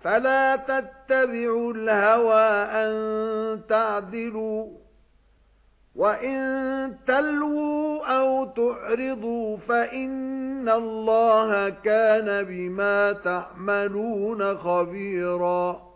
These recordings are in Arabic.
فَلَا تَتَّبِعُوا الْهَوَى أَن تَعْدِلُوا وَإِن تَلْوُوا أَوْ تُعْرِضُوا فَإِنَّ اللَّهَ كَانَ بِمَا تَعْمَلُونَ خَبِيرًا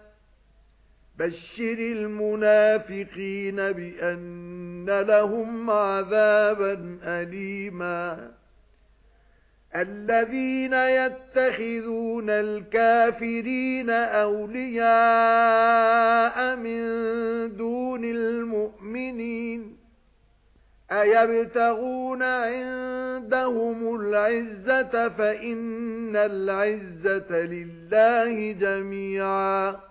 بَشِّرِ الْمُنَافِقِينَ بِأَنَّ لَهُمْ عَذَابًا أَلِيمًا الَّذِينَ يَتَّخِذُونَ الْكَافِرِينَ أَوْلِيَاءَ مِن دُونِ الْمُؤْمِنِينَ أَيَبْتَغُونَ عِندَهُمُ الْعِزَّةَ فَإِنَّ الْعِزَّةَ لِلَّهِ جَمِيعًا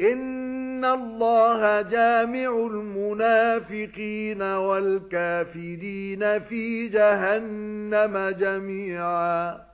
إِنَّ اللَّهَ جَامِعُ الْمُنَافِقِينَ وَالْكَافِرِينَ فِي جَهَنَّمَ جَمِيعًا